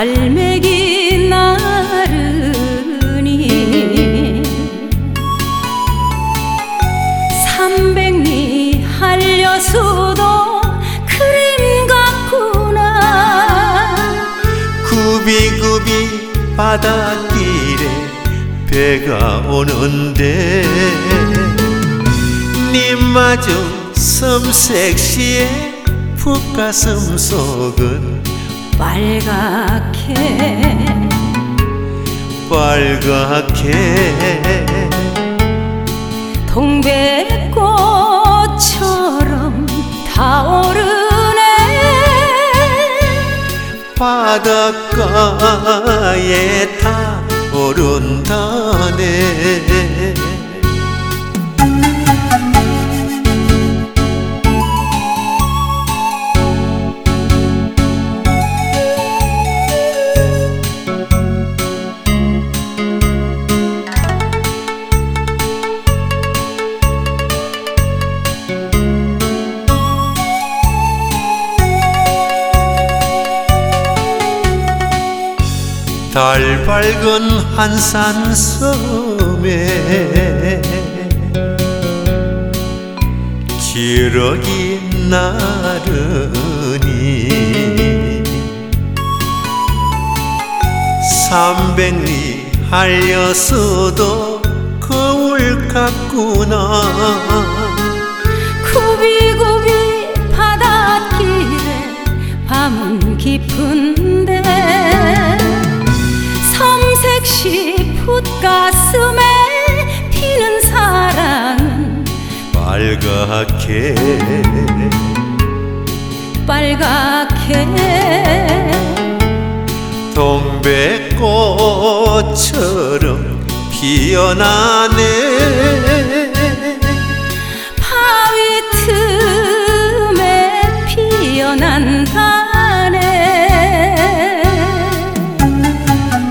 갈매기 나르니 삼백리 한려수도 그림 같구나. 굽이굽이 바닷길에 배가 오는데 님마저 섬색시에 풋가슴 속은 빨갛게. 빨갛게. 동백꽃처럼 타오르네. 바닷가에 다 오른다 달 밝은 한산 섬에 기러기 나르니 삼백리 할려서도 거울 같구나 빨갛게. 빨갛게. 동백꽃처럼 피어나네